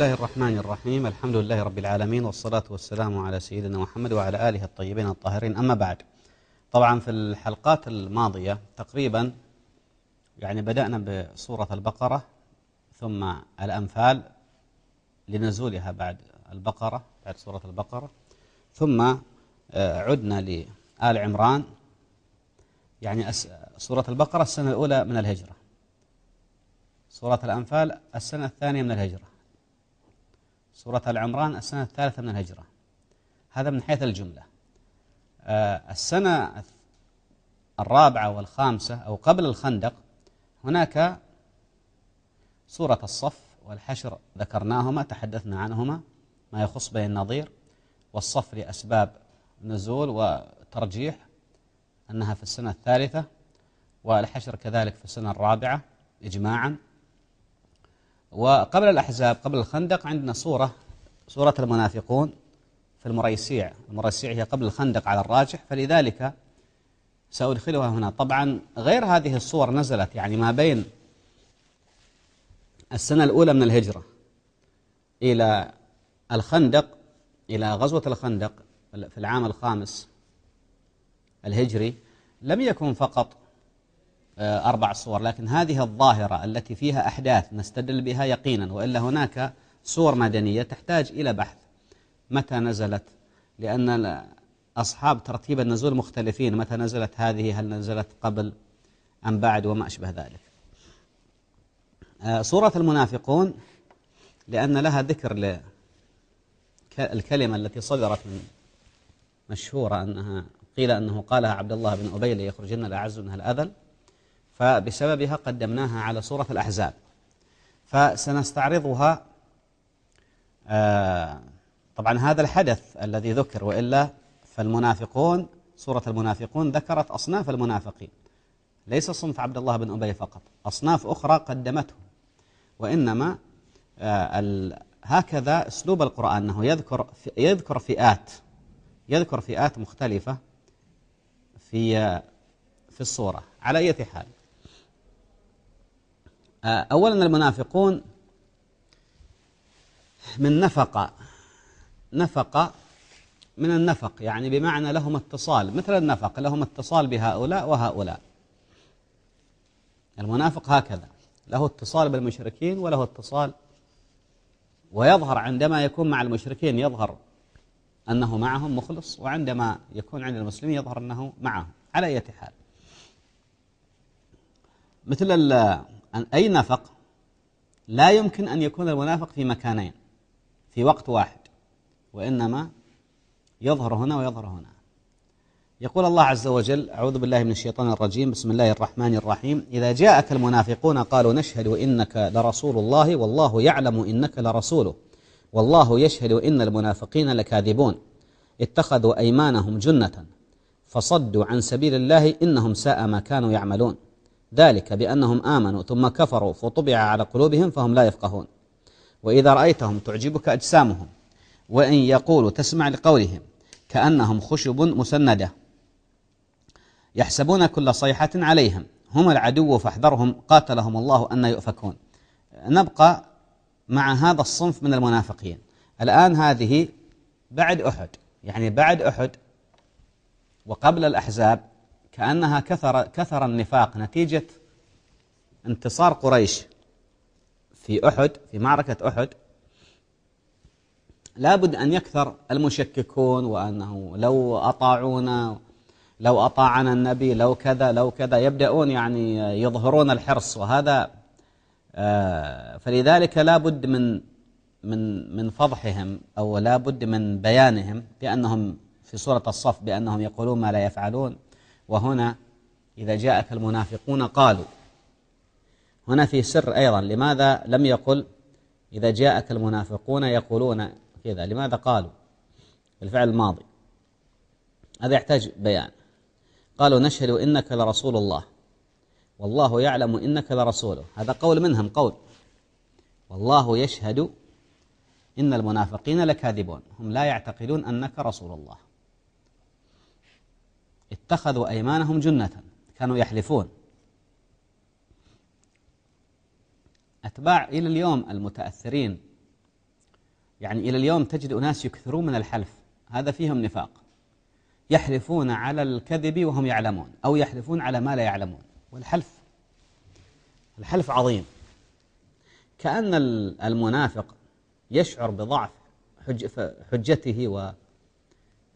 الله الرحمن الرحيم. الحمد لله رب العالمين والصلاة والسلام على سيدنا محمد وعلى آله الطيبين الطاهرين. أما بعد طبعا في الحلقات الماضية تقريبا يعني بدأنا بسورة البقرة ثم الأنفال لنزولها بعد البقرة بعد سورة البقرة ثم آه، عدنا لآل عمران. يعني سورة البقرة السنة الأولى من الهجرة. سورة الأنفال السنة الثانية من الهجرة. سورة العمران السنة الثالثة من الهجرة. هذا من حيث الجملة. آه، السنة الرابعة والخامسة أو قبل الخندق هناك سورة الصف والحشر ذكرناهما تحدثنا عنهما ما يخص بين النظير والصف لأسباب نزول وترجيح أنها في السنة الثالثة والحشر كذلك في السنة الرابعة إجماعا. وقبل الأحزاب قبل الخندق عندنا صورة سورة المنافقون في المريسيع. المريسيع هي قبل الخندق على الراجح فلذلك سأدخلها هنا. طبعا غير هذه الصور نزلت يعني ما بين السنة الأولى من الهجرة إلى الخندق إلى غزوة الخندق في العام الخامس الهجري لم يكن فقط أربع صور لكن هذه الظاهرة التي فيها أحداث نستدل بها يقينا وإلا هناك صور مدنية تحتاج إلى بحث. متى نزلت؟ لأن أصحاب ترتيب النزول مختلفين. متى نزلت هذه؟ هل نزلت قبل أم بعد؟ وما أشبه ذلك. آه، سورة المنافقون لأن لها ذكر ل- ك- الكلمة التي صدرت من مشهورة أنها قيل أنه قالها عبد الله بن أبي ليخرجن الأعز منها الأذل. فبسببها قدمناها على سورة الأحزاب. فسنستعرضها آه، طبعا هذا الحدث الذي ذكر وإلا فالمنافقون سورة المنافقون ذكرت أصناف المنافقين. ليس صنف عبد الله بن أبي فقط أصناف أخرى قدمته وإنما آه، هكذا أسلوب القرآن أنه يذكر يذكر فئات يذكر فئات مختلفة في في الصورة على أي حال. آه، أولا المنافقون من نفق نفق من النفق يعني بمعنى لهم اتصال مثل النفق لهم اتصال بهؤلاء وهؤلاء. المنافق هكذا له اتصال بالمشركين وله اتصال ويظهر عندما يكون مع المشركين يظهر أنه معهم مخلص وعندما يكون عند المسلمين يظهر أنه معهم على أي حال. مثل أي نفق لا يمكن أن يكون المنافق في مكانين في وقت واحد وإنما يظهر هنا ويظهر هنا. يقول الله عز وجل أعوذ بالله من الشيطان الرجيم بسم الله الرحمن الرحيم. إذا جاءك المنافقون قالوا نشهد إنك لرسول الله والله يعلم إنك لرسوله والله يشهد إن المنافقين لكاذبون. اتخذوا أيمانهم جنة فصدوا عن سبيل الله إنهم ساء ما كانوا يعملون. ذلك بأنهم آمنوا ثم كفروا فطبع على قلوبهم فهم لا يفقهون. وإذا رأيتهم تعجبك أجسامهم وإن يقولوا تسمع لقولهم كأنهم خشب مسندة يحسبون كل صيحة عليهم هم العدو فاحذرهم قاتلهم الله أن يؤفكون. نبقى مع هذا الصنف من المنافقين. الآن هذه بعد أحد يعني بعد أحد وقبل الأحزاب كأنها كثر, كثر النفاق نتيجة انتصار قريش في أحد في معركة أحد. لابد أن يكثر المشككون وأنه لو أطاعونا لو أطاعنا النبي لو كذا لو كذا يبدأون يعني يظهرون الحرص. وهذا آه، فلذلك لابد من من من فضحهم أو لابد من بيانهم بأنهم في سورة الصف بأنهم يقولون ما لا يفعلون. وهنا إذا جاءك المنافقون قالوا هنا في سر أيضا لماذا لم يقل إذا جاءك المنافقون يقولون كذا لماذا قالوا؟ الفعل الماضي. هذا يحتاج بيان. قالوا نشهد إنك لرسول الله. والله يعلم إنك لرسوله. هذا قول منهم قول. والله يشهد إن المنافقين لكاذبون. هم لا يعتقدون أنك رسول الله. اتخذوا أيمانهم جنة كانوا يحلفون. أتباع إلى اليوم المتأثرين. يعني إلى اليوم تجد أناس يكثرون من الحلف. هذا فيهم نفاق. يحلفون على الكذب وهم يعلمون أو يحلفون على ما لا يعلمون. والحلف الحلف عظيم. كأن المنافق يشعر بضعف حج حجته و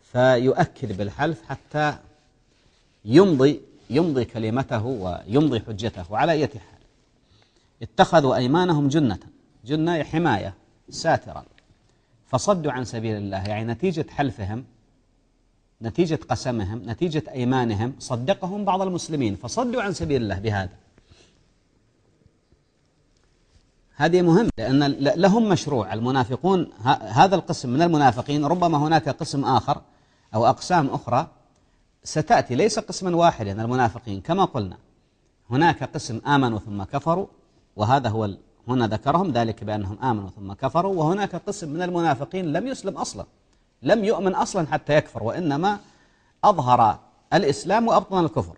فيؤكد بالحلف حتى يمضي يمضي كلمته ويمضي حجته وعلى أي حال. اتخذوا أيمانهم جنة. جنة حماية ساترا فصدوا عن سبيل الله يعني نتيجة حلفهم نتيجة قسمهم نتيجة أيمانهم صدقهم بعض المسلمين. فصدوا عن سبيل الله بهذا. هذه مهم لأن لهم مشروع. المنافقون هذا القسم من المنافقين ربما هناك قسم آخر أو أقسام أخرى ستأتي ليس قسما واحدا المنافقين كما قلنا. هناك قسم آمنوا ثم كفروا وهذا هو هنا ذكرهم ذلك بأنهم آمنوا ثم كفروا وهناك قسم من المنافقين لم يسلم أصلا لم يؤمن أصلا حتى يكفر وإنما أظهر الإسلام وأبطن الكفر.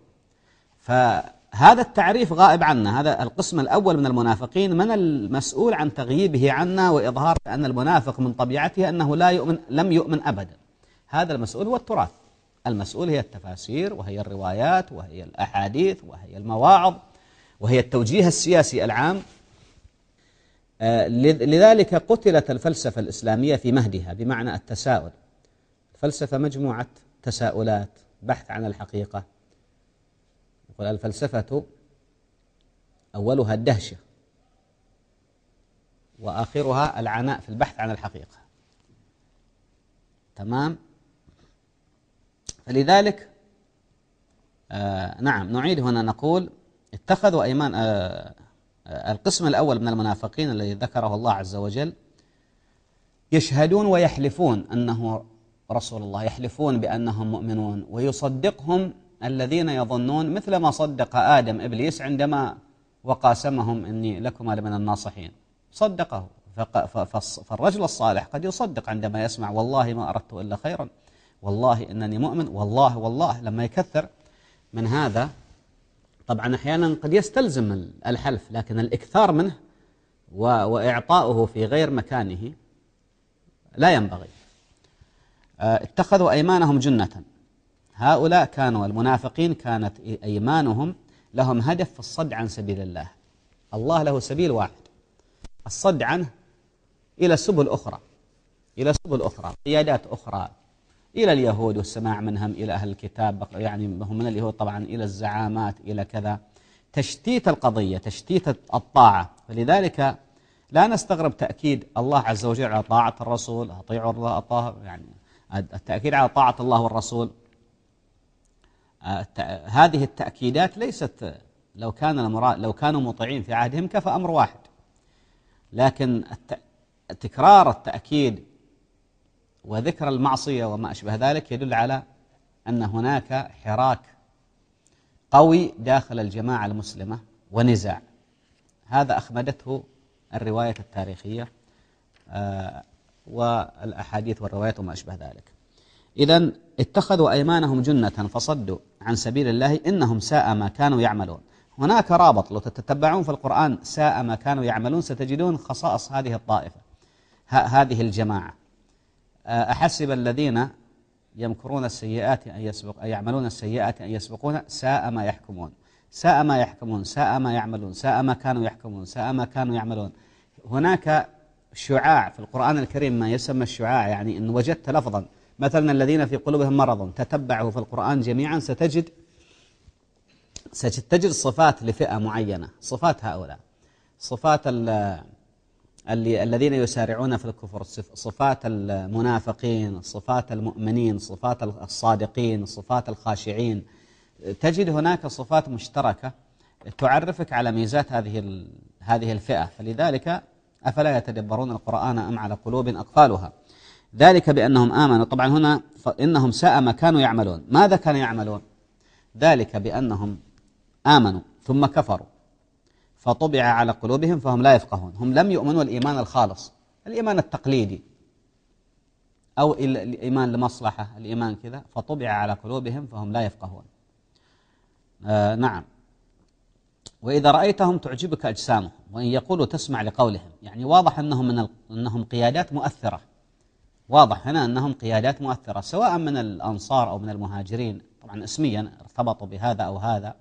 فهذا التعريف غائب عنا. هذا القسم الأول من المنافقين من المسؤول عن تغييبه عنا وإظهار أن المنافق من طبيعته أنه لا يؤمن لم يؤمن أبدا. هذا المسؤول هو التراث. المسؤول هي التفاسير وهي الروايات وهي الأحاديث وهي المواعظ وهي التوجيه السياسي العام. آه، لذلك قتلت الفلسفة الإسلامية في مهدها بمعنى التساؤل. الفلسفة مجموعة تساؤلات بحث عن الحقيقة. يقول الفلسفة أولها الدهشة وآخرها العناء في البحث عن الحقيقة. تمام؟ فلذلك آه نعم نعيد هنا نقول اتخذوا أيمان آه القسم الأول من المنافقين الذي ذكره الله عز وجل يشهدون ويحلفون أنه رسول الله يحلفون بأنهم مؤمنون ويصدقهم الذين يظنون مثل ما صدق آدم إبليس عندما وقاسمهم إني لكما لمن الناصحين. صدقه. فالرجل الصالح قد يصدق عندما يسمع والله ما أردت إلا خيرا. والله إنني مؤمن والله والله لما يكثر من هذا طبعا أحيانا قد يستلزم الحلف لكن الإكثار منه وإعطاؤه في غير مكانه لا ينبغي. آه، اتخذوا أيمانهم جنة. هؤلاء كانوا المنافقين كانت أيمانهم لهم هدف في الصد عن سبيل الله. الله له سبيل واحد الصد عنه إلى سبل أخرى إلى سبل أخرى قيادات أخرى إلى اليهود والسماع منهم إلى أهل الكتاب يعني هم من اليهود طبعا إلى الزعامات إلى كذا. تشتيت القضية تشتيت الطاعة. فلذلك لا نستغرب تأكيد الله عز وجل على طاعة الرسول أطيعوا الله أطاع يعني التأكيد على طاعة الله والرسول. هذه التأكيدات ليست لو كان لو كانوا مطيعين في عهدهم كفى أمر واحد. لكن تكرار التأكيد وذكر المعصية وما أشبه ذلك يدل على أن هناك حراك قوي داخل الجماعة المسلمة ونزاع. هذا أخمدته الرواية التاريخية آه، والأحاديث والروايات وما أشبه ذلك. إذا اتخذوا أيمانهم جنة فصدوا عن سبيل الله إنهم ساء ما كانوا يعملون. هناك رابط لو تتبعون في القرآن ساء ما كانوا يعملون ستجدون خصائص هذه الطائفة هذه الجماعة. أحسب الذين يمكرون السيئات أن يسبق أن يعملون السيئات أن يسبقون ساء ما يحكمون. ساء ما يحكمون ساء ما يعملون ساء ما كانوا يحكمون ساء ما كانوا يعملون. هناك شعاع في القرآن الكريم ما يسمى الشعاع يعني إن وجدت لفظا. مثلا الذين في قلوبهم مرض تتبعه في القرآن جميعا ستجد ستجد صفات لفئة معينة. صفات هؤلاء. صفات اللي الذين يسارعون في الكفر صفات المنافقين صفات المؤمنين صفات الصادقين صفات الخاشعين. تجد هناك صفات مشتركة تعرفك على ميزات هذه هذه الفئة. فلذلك أفلا يتدبرون القرآن أم على قلوب أقفالها؟ ذلك بأنهم آمنوا. طبعا هنا إنهم ساء ما كانوا يعملون. ماذا كانوا يعملون؟ ذلك بأنهم آمنوا ثم كفروا. فطبع على قلوبهم فهم لا يفقهون. هم لم يؤمنوا الإيمان الخالص الإيمان التقليدي أو الإيمان لمصلحة الإيمان كذا فطبع على قلوبهم فهم لا يفقهون. آه نعم. وإذا رأيتهم تعجبك أجسامهم وإن يقولوا تسمع لقولهم يعني واضح أنهم, من أنهم قيادات مؤثرة. واضح هنا أنهم قيادات مؤثرة سواء من الأنصار أو من المهاجرين طبعا اسميا ارتبطوا بهذا أو هذا.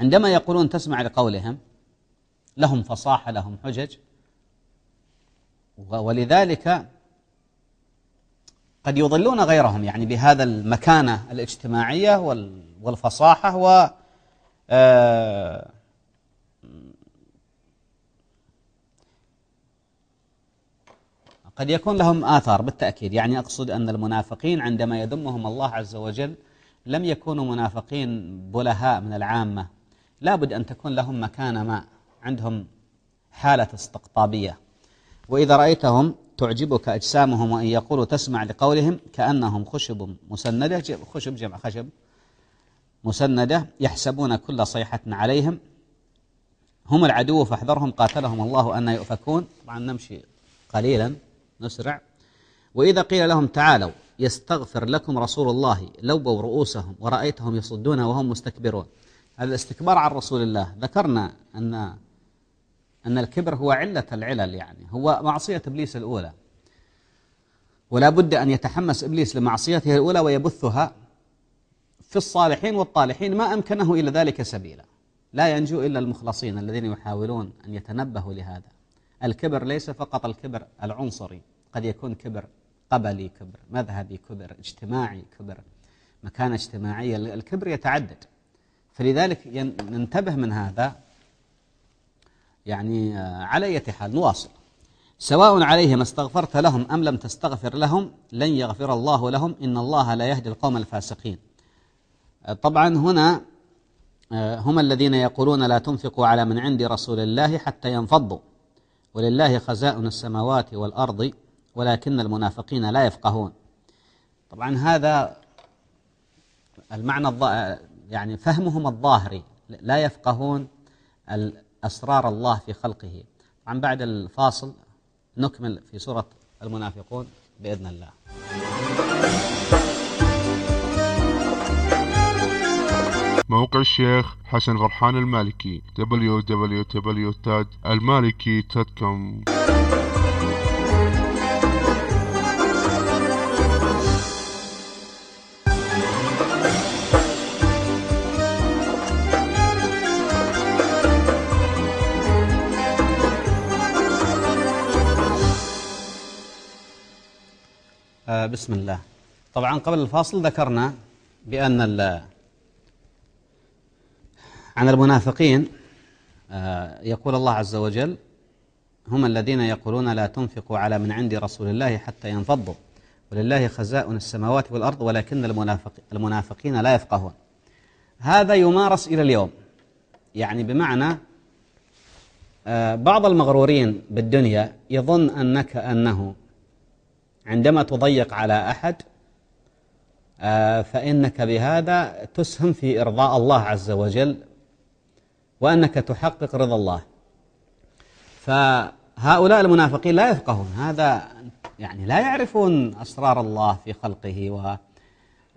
فعندما يقولون تسمع لقولهم لهم فصاحة لهم حجج ولذلك قد يضلون غيرهم يعني بهذا المكانة الاجتماعية والفصاحة و آه، قد يكون لهم آثار بالتأكيد. يعني أقصد أن المنافقين عندما يذمهم الله عز وجل لم يكونوا منافقين بلهاء من العامة. لابد أن تكون لهم مكانة ما عندهم حالة استقطابية. وإذا رأيتهم تعجبك أجسامهم وإن يقولوا تسمع لقولهم كأنهم خشب مسندة خشب جمع خشب مسندة يحسبون كل صيحة عليهم. هم العدو فاحذرهم قاتلهم الله أن يؤفكون. طبعا نمشي قليلا نسرع. وإذا قيل لهم تعالوا يستغفر لكم رسول الله لوبوا رؤوسهم ورأيتهم يصدون وهم مستكبرون. الاستكبار عن رسول الله. ذكرنا أن أن الكبر هو علة العلل يعني هو معصية إبليس الأولى. ولا بد أن يتحمس إبليس لمعصيته الأولى ويبثها في الصالحين والطالحين ما أمكنه إلى ذلك سبيلا. لا ينجو إلا المخلصين الذين يحاولون أن يتنبهوا لهذا. الكبر ليس فقط الكبر العنصري قد يكون كبر قبلي كبر مذهبي كبر اجتماعي كبر مكانة اجتماعية. الكبر يتعدد. فلذلك ننتبه من هذا يعني آه، على أي حال نواصل. سواء عليهم استغفرت لهم أم لم تستغفر لهم لن يغفر الله لهم إن الله لا يهدي القوم الفاسقين. آه، طبعا هنا آه، هم الذين يقولون لا تنفقوا على من عند رسول الله حتى ينفضوا. ولله خزائن السماوات والأرض ولكن المنافقين لا يفقهون. طبعا هذا المعنى يعني فهمهم الظاهري لا يفقهون أسرار الله في خلقه. طبعا بعد الفاصل نكمل في سورة المنافقون بإذن الله. موقع الشيخ حسن غرحان المالكي www.almaliki.com بسم الله. طبعا قبل الفاصل ذكرنا بأن عن المنافقين آه، يقول الله عز وجل هم الذين يقولون لا تنفقوا على من عند رسول الله حتى ينفضوا. ولله خزائن السماوات والأرض ولكن المنافق المنافقين لا يفقهون. هذا يمارس إلى اليوم. يعني بمعنى آه، بعض المغرورين بالدنيا يظن أنك أنه عندما تضيق على أحد آه، فإنك بهذا تسهم في إرضاء الله عز وجل وأنك تحقق رضا الله. فهؤلاء المنافقين لا يفقهون هذا يعني لا يعرفون أسرار الله في خلقه و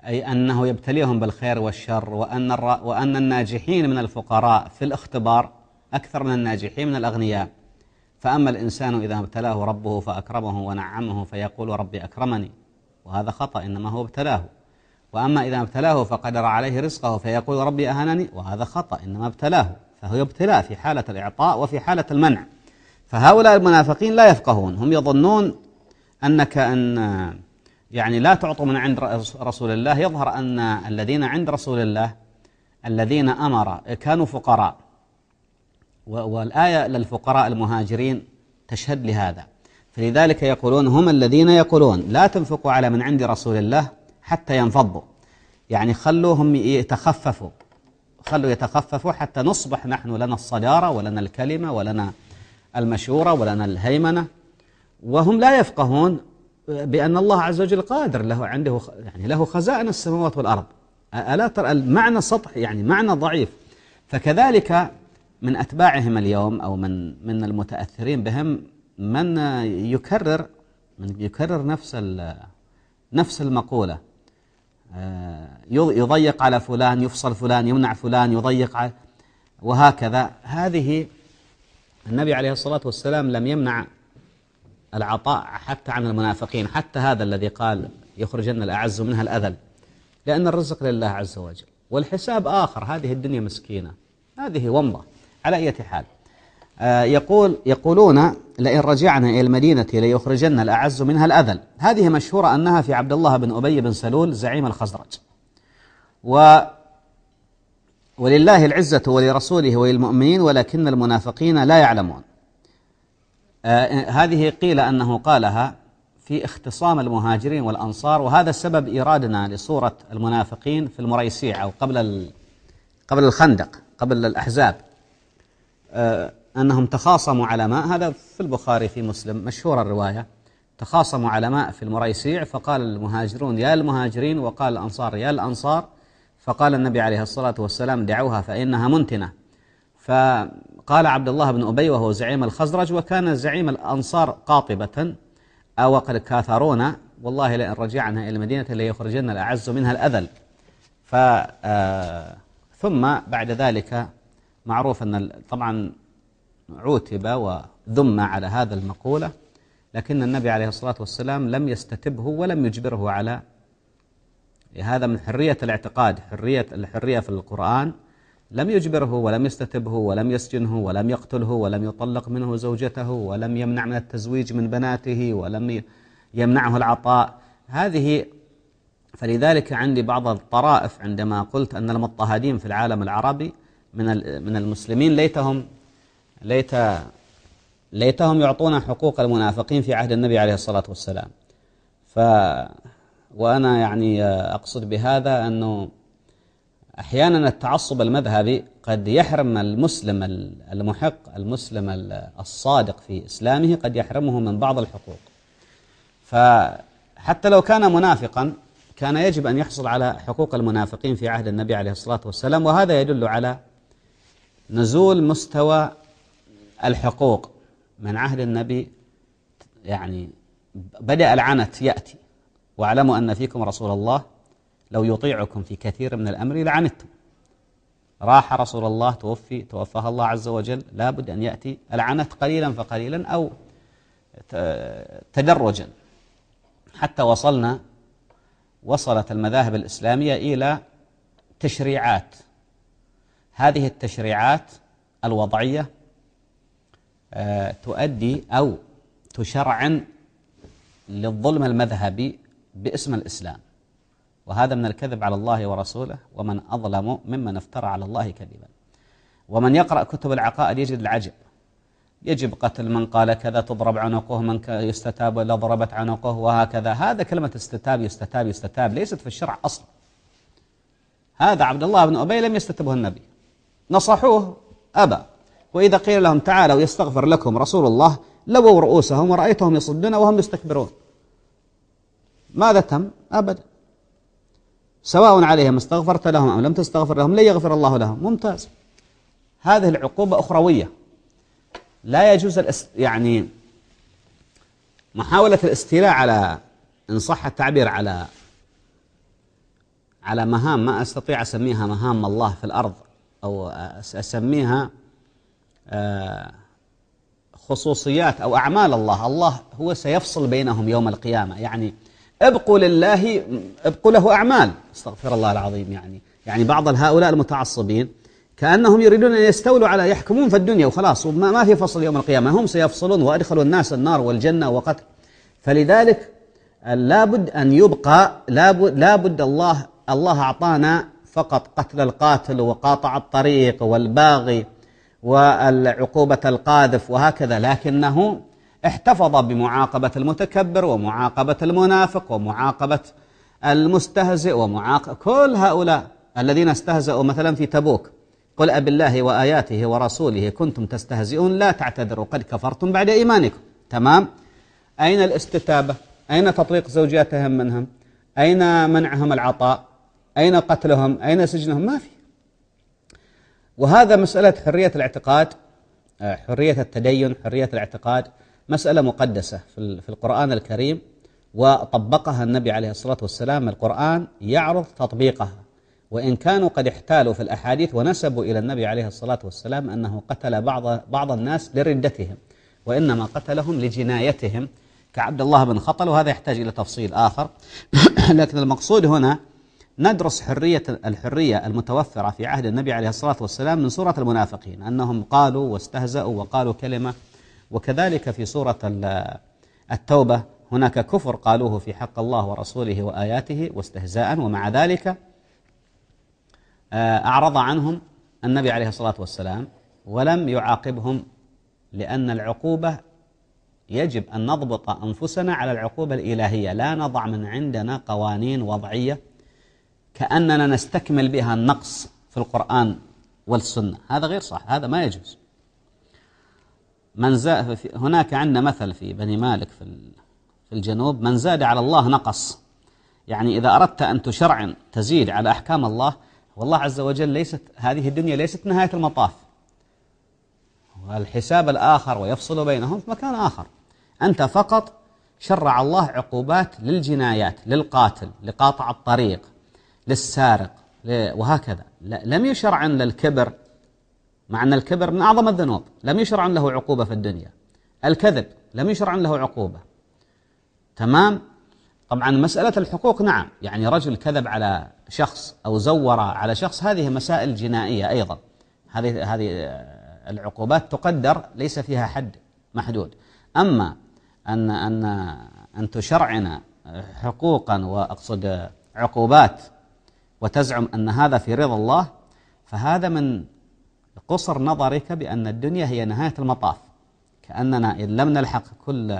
أي أنه يبتليهم بالخير والشر وأن, وأن الناجحين من الفقراء في الاختبار أكثر من الناجحين من الأغنياء. فأما الإنسان إذا ابتلاه ربه فأكرمه ونعمه فيقول ربي أكرمني. وهذا خطأ إنما هو ابتلاه. وأما إذا ابتلاه فقدر عليه رزقه فيقول ربي أهنني وهذا خطأ إنما ابتلاه. فهو ابتلاء في حالة الإعطاء وفي حالة المنع. فهؤلاء المنافقين لا يفقهون هم يظنون أنك أن يعني لا تعطوا من عند رسول الله. يظهر أن الذين عند رسول الله الذين أمر كانوا فقراء. والآية للفقراء المهاجرين تشهد لهذا. فلذلك يقولون هم الذين يقولون لا تنفقوا على من عند رسول الله حتى ينفضوا. يعني خلوهم يتخففوا. خلوا يتخففوا حتى نصبح نحن لنا الصدارة ولنا الكلمة ولنا المشورة ولنا الهيمنة. وهم لا يفقهون بأن الله عز وجل قادر له عنده يعني له خزائن السماوات والأرض. ألا ترى المعنى سطحي يعني معنى ضعيف. فكذلك من أتباعهم اليوم أو من من المتأثرين بهم من يكرر من يكرر نفس نفس المقولة. آه، يضيق على فلان يفصل فلان يمنع فلان يضيق على وهكذا. هذه النبي عليه الصلاة والسلام لم يمنع العطاء حتى عن المنافقين حتى هذا الذي قال يخرجن الأعز منها الأذل. لأن الرزق لله عز وجل والحساب آخر هذه الدنيا مسكينة. هذه ومضة. على أي حال. آه، يقول يقولون لئن رجعنا إلى المدينة ليخرجن الأعز منها الأذل. هذه مشهورة أنها في عبد الله بن أبي بن سلول زعيم الخزرج. و ولله العزة ولرسوله وللمؤمنين ولكن المنافقين لا يعلمون. آه هذه قيل أنه قالها في اختصام المهاجرين والأنصار وهذا سبب إيرادنا لصورة المنافقين في المريسيع أو قبل قبل الخندق قبل الأحزاب. أنهم تخاصموا على ماء. هذا في البخاري في مسلم مشهور الرواية. تخاصموا على ماء في المريسيع فقال المهاجرون يا المهاجرين وقال الأنصار يا الأنصار. فقال النبي عليه الصلاة والسلام دعوها فإنها منتنة. فقال عبد الله بن أبي وهو زعيم الخزرج وكان زعيم الأنصار قاطبة. أو قد كاثرونا والله لئن رجعنا إلى المدينة ليخرجن الأعز منها الأذل. ف آه، ثم بعد ذلك معروف أن طبعا عوتب وذم على هذا المقولة لكن النبي عليه الصلاة والسلام لم يستتبه ولم يجبره على هذا من حرية الاعتقاد حرية الحرية في القرآن. لم يجبره ولم يستتبه ولم يسجنه ولم يقتله ولم يطلق منه زوجته ولم يمنع من التزويج من بناته ولم يمنعه العطاء. هذه فلذلك عندي بعض الطرائف عندما قلت أن المضطهدين في العالم العربي من من المسلمين ليتهم ليت ليتهم يعطون حقوق المنافقين في عهد النبي عليه الصلاة والسلام. ف وأنا يعني أقصد بهذا أنه أحيانا التعصب المذهبي قد يحرم المسلم المحق المسلم الصادق في إسلامه قد يحرمه من بعض الحقوق. فحتى لو كان منافقا كان يجب أن يحصل على حقوق المنافقين في عهد النبي عليه الصلاة والسلام وهذا يدل على نزول مستوى الحقوق من عهد النبي يعني بدأ العنت يأتي. واعلموا أن فيكم رسول الله لو يطيعكم في كثير من الأمر لعنتم. راح رسول الله توفي توفاه الله عز وجل لابد أن يأتي العنت قليلا فقليلا أو تدرجا. حتى وصلنا وصلت المذاهب الإسلامية إلى تشريعات. هذه التشريعات الوضعية آه، تؤدي أو تشرعن للظلم المذهبي باسم الإسلام. وهذا من الكذب على الله ورسوله ومن أظلم ممن افترى على الله كذبا. ومن يقرأ كتب العقائد يجد العجب. يجب قتل من قال كذا تضرب عنقه من يستتاب ولا ضربت عنقه وهكذا. هذا كلمة استتاب يستتاب يستتاب ليست في الشرع أصلا. هذا عبد الله بن أبي لم يستتبه النبي. نصحوه أبى وإذا قيل لهم تعالوا يستغفر لكم رسول الله لووا رؤوسهم ورأيتهم يصدون وهم يستكبرون. ماذا تم؟ أبدا سواء عليهم استغفرت لهم أم لم تستغفر لهم لن يغفر الله لهم. ممتاز. هذه العقوبة أخروية. لا يجوز الاست... يعني محاولة الاستيلاء على إن صح التعبير على على مهام ما أستطيع أسميها مهام الله في الأرض. أو أسميها آه، خصوصيات أو أعمال الله. الله هو سيفصل بينهم يوم القيامة. يعني ابقوا لله ابقوا له أعمال. استغفر الله العظيم يعني. يعني بعض هؤلاء المتعصبين كأنهم يريدون أن يستولوا على يحكمون في الدنيا وخلاص وما ما في فصل يوم القيامة. هم سيفصلون وأدخلوا الناس النار والجنة وقتل. فلذلك لابد أن يبقى لابد, لابد الله الله أعطانا فقط قتل القاتل وقاطع الطريق والباغي والعقوبة القاذف وهكذا لكنه احتفظ بمعاقبة المتكبر ومعاقبة المنافق ومعاقبة المستهزئ ومعاق كل هؤلاء الذين استهزأوا مثلا في تبوك قل أب الله وآياته ورسوله كنتم تستهزئون لا تعتذروا قد كفرتم بعد إيمانكم. تمام؟ أين الاستتابة؟ أين تطليق زوجاتهم منهم؟ أين منعهم العطاء؟ أين قتلهم؟ أين سجنهم؟ ما في. وهذا مسألة حرية الاعتقاد آه، حرية التدين حرية الاعتقاد مسألة مقدسة في القرآن الكريم وطبقها النبي عليه الصلاة والسلام. القرآن يعرض تطبيقها. وإن كانوا قد احتالوا في الأحاديث ونسبوا إلى النبي عليه الصلاة والسلام أنه قتل بعض, بعض الناس لردتهم وإنما قتلهم لجنايتهم كعبد الله بن خطل. وهذا يحتاج إلى تفصيل آخر. لكن المقصود هنا ندرس حرية الحرية المتوفرة في عهد النبي عليه الصلاة والسلام من سورة المنافقين أنهم قالوا واستهزأوا وقالوا كلمة وكذلك في سورة التوبة هناك كفر قالوه في حق الله ورسوله وآياته واستهزاء ومع ذلك آه، أعرض عنهم النبي عليه الصلاة والسلام ولم يعاقبهم لأن العقوبة يجب أن نضبط أنفسنا على العقوبة الإلهية. لا نضع من عندنا قوانين وضعية كأننا نستكمل بها النقص في القرآن والسنة. هذا غير صح هذا ما يجوز. من زاد هناك عندنا مثل في بني مالك في في الجنوب من زاد على الله نقص. يعني إذا أردت أن تشرعن تزيد على أحكام الله والله عز وجل ليست هذه الدنيا ليست نهاية المطاف. والحساب الآخر ويفصل بينهم في مكان آخر. أنت فقط شرع الله عقوبات للجنايات للقاتل لقاطع الطريق. للسارق وهكذا. لم يشرع للكبر مع أن الكبر من أعظم الذنوب لم يشرع له عقوبة في الدنيا. الكذب لم يشرع له عقوبة. تمام؟ طبعا مسألة الحقوق نعم. يعني رجل كذب على شخص أو زور على شخص هذه مسائل جنائية أيضا. هذه هذه العقوبات تقدر ليس فيها حد محدود. أما أن أن أن تشرعنا حقوقا وأقصد عقوبات وتزعم أن هذا في رضا الله فهذا من قصر نظرك بأن الدنيا هي نهاية المطاف. كأننا إن لم نلحق كل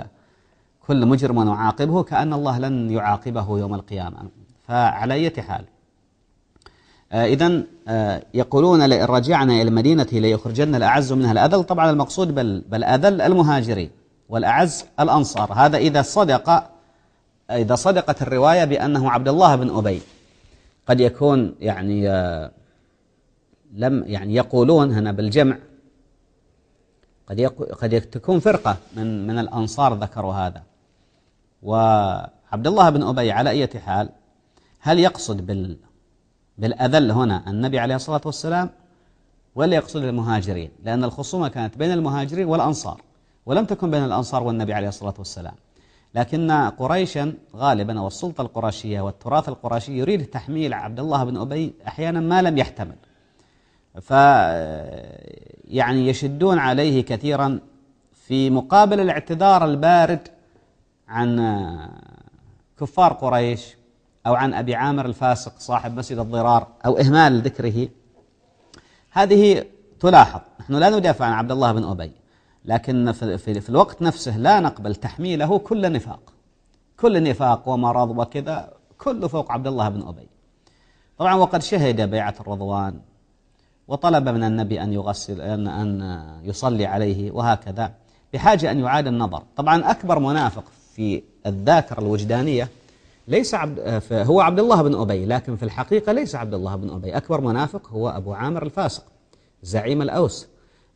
كل مجرم ونعاقبه كأن الله لن يعاقبه يوم القيامة. فعلى أي حال. آه إذا آه يقولون لئن رجعنا إلى المدينة ليخرجن الأعز منها. الأذل طبعا المقصود بل, بل أذل المهاجرين والأعز الأنصار. هذا إذا صدق إذا صدقت الرواية بأنه عبد الله بن أبي. قد يكون يعني آه لم يعني يقولون هنا بالجمع. قد قد تكون فرقة من من الأنصار ذكروا هذا. وعبد الله بن أبي على أي حال هل يقصد بال بالأذل هنا النبي عليه الصلاة والسلام ولا يقصد المهاجرين؟ لأن الخصومة كانت بين المهاجرين والأنصار ولم تكن بين الأنصار والنبي عليه الصلاة والسلام. لكن قريشا غالبا والسلطة القرشية والتراث القرشي يريد تحميل عبد الله بن أبي أحيانا ما لم يحتمل. ف يعني يشدون عليه كثيرا في مقابل الاعتذار البارد عن كفار قريش أو عن أبي عامر الفاسق صاحب مسجد الضرار أو إهمال ذكره. هذه تلاحظ نحن لا ندافع عن عبد الله بن أبي. لكن في, في, الوقت نفسه لا نقبل تحميله كل نفاق. كل نفاق ومرض وكذا كله فوق عبد الله بن أبي. طبعا وقد شهد بيعة الرضوان وطلب من النبي أن يغسل أن, أن يصلي عليه وهكذا بحاجة أن يعاد النظر. طبعا أكبر منافق في الذاكرة الوجدانية ليس عبد هو عبد الله بن أبي لكن في الحقيقة ليس عبد الله بن أبي. أكبر منافق هو أبو عامر الفاسق زعيم الأوس.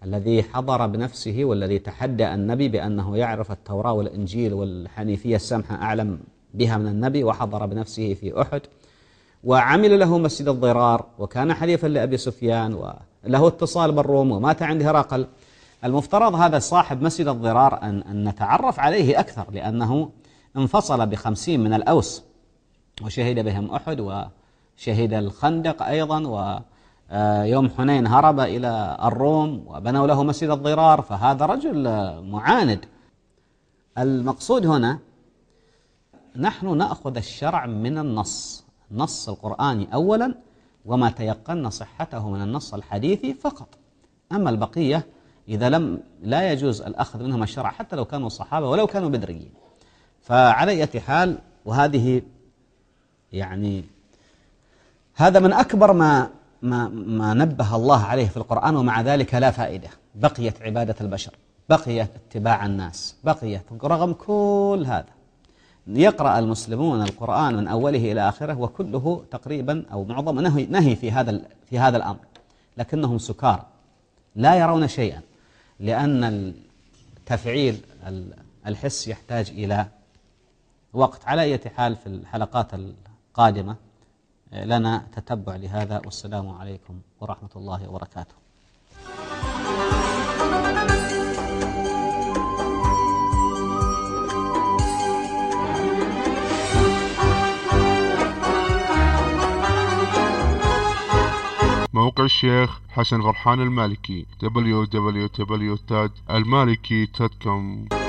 الذي حضر بنفسه والذي تحدى النبي بأنه يعرف التوراة والإنجيل والحنيفية السمحة أعلم بها من النبي وحضر بنفسه في أحد وعمل له مسجد الضرار وكان حليفا لأبي سفيان وله اتصال بالروم ومات عند هرقل. المفترض هذا صاحب مسجد الضرار أن, أن نتعرف عليه أكثر لأنه انفصل بخمسين من الأوس وشهد بهم أحد وشهد الخندق أيضا ويوم حنين هرب إلى الروم وبنوا له مسجد الضرار فهذا رجل معاند. المقصود هنا نحن نأخذ الشرع من النص. نص القرآن أولا وما تيقن صحته من النص الحديثي فقط. أما البقية إذا لم لا يجوز الأخذ منهم الشرع حتى لو كانوا صحابة ولو كانوا بدريين. فعلى أي حال وهذه يعني هذا من أكبر ما ما ما نبه الله عليه في القرآن ومع ذلك لا فائدة. بقيت عبادة البشر. بقيت اتباع الناس. بقيت رغم كل هذا. يقرأ المسلمون القرآن من أوله إلى آخره وكله تقريبا أو معظم نهي, نهي في هذا في هذا الأمر. لكنهم سكار. لا يرون شيئا. لأن التفعيل الحس يحتاج إلى وقت. على أي حال في الحلقات القادمة لنا تتبع لهذا والسلام عليكم ورحمة الله وبركاته. موقع الشيخ حسن غرحان المالكي www.المالكي.com